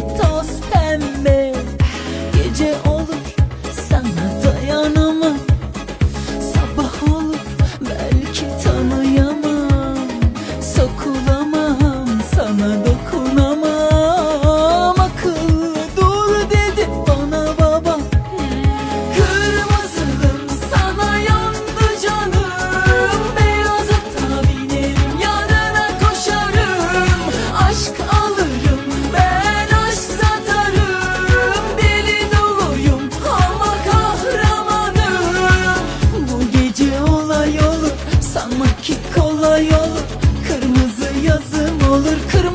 走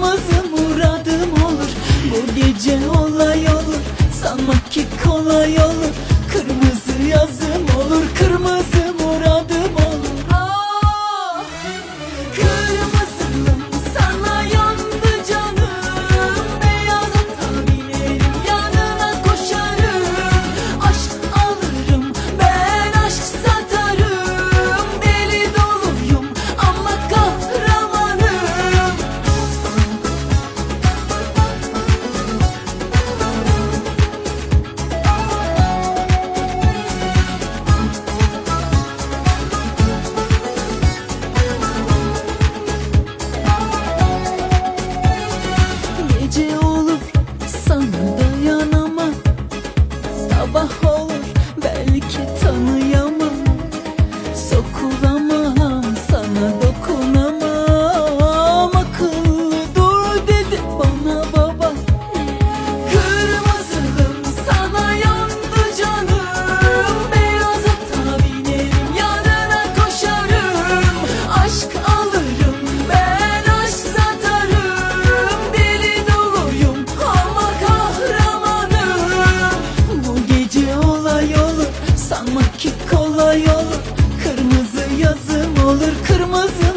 olur olur kırmızı